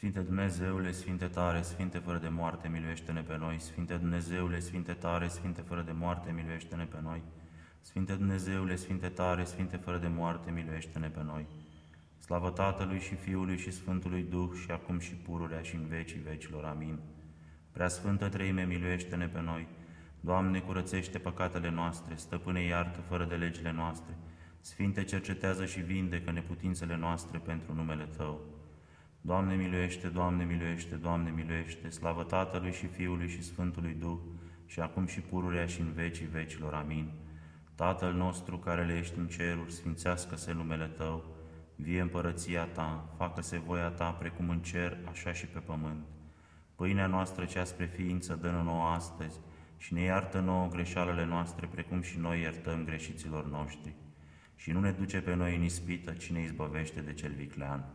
Sfinte Dumnezeule, Sfinte tare, Sfinte fără de moarte, miluiește-ne pe noi. Sfinte Dumnezeule, Sfinte tare, Sfinte fără de moarte, miluiește-ne pe noi. Sfinte Dumnezeule, Sfinte tare, Sfinte fără de moarte, miluiește-ne pe noi. Slavă Tatălui și Fiului și Sfântului Duh și acum și pururea și în vecii vecilor. Amin. Prea Sfântă Treime, miluiește-ne pe noi. Doamne, curățește păcatele noastre, stăpâne iartă fără de legile noastre. Sfinte, cercetează și vindecă neputințele noastre pentru numele Tău. Doamne miluiește, Doamne miluiește, Doamne miluiește, slavă Tatălui și Fiului și Sfântului Duh, și acum și pururea și în vecii vecilor. Amin. Tatăl nostru care le ești în ceruri, sfințească-se numele Tău, vie împărăția Ta, facă-se voia Ta precum în cer, așa și pe pământ. Pâinea noastră cea spre ființă dă nouă astăzi și ne iartă nouă greșalele noastre, precum și noi iertăm greșiților noștri. Și nu ne duce pe noi în ispită, ci ne izbăvește de cel viclean.